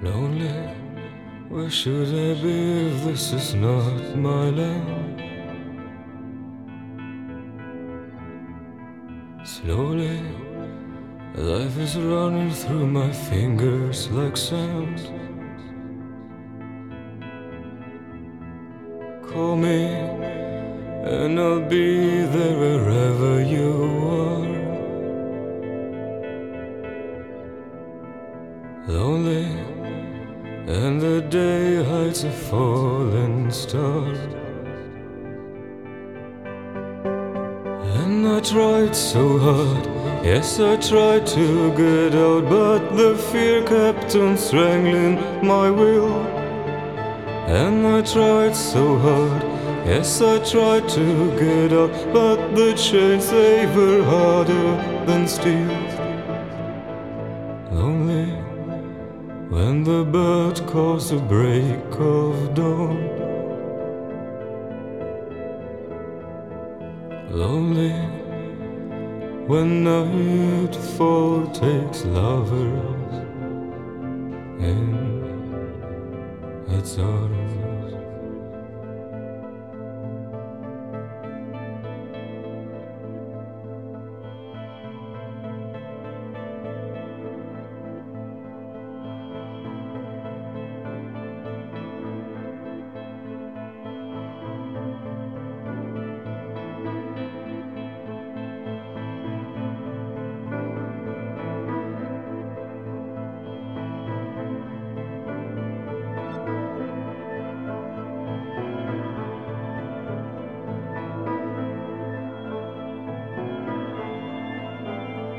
Lonely, where should I be if this is not my land? Slowly, life is running through my fingers like sand. Call me, and I'll be there wherever you are. Lonely, and the day hides a falling star. And I tried so hard, yes, I tried to get out, but the fear kept on strangling my will. And I tried so hard, yes, I tried to get out, but the chains they were harder than steel. When the bird calls the break of dawn. Lonely, when nightfall takes lovers in its arms.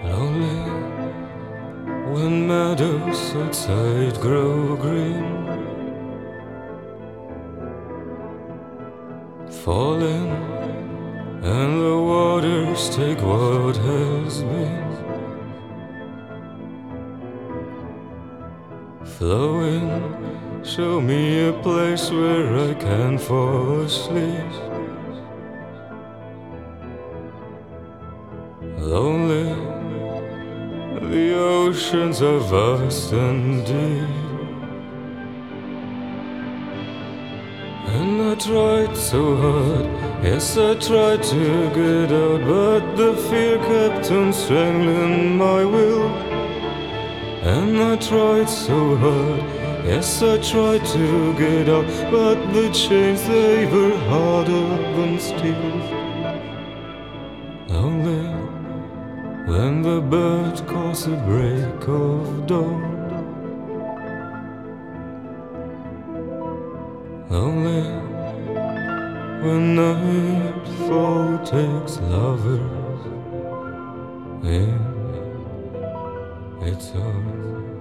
Lonely when meadows outside grow green, falling, and the waters take what has been, flowing. Show me a place where I can fall asleep. Lonely, the oceans are vast and deep. And I tried so hard, yes, I tried to get out, but the fear kept on strangling my will. And I tried so hard, yes, I tried to get out, but the chains they were harder than steel. Lonely, when the bird calls the break of dawn. Only when nightfall takes lovers in its arms.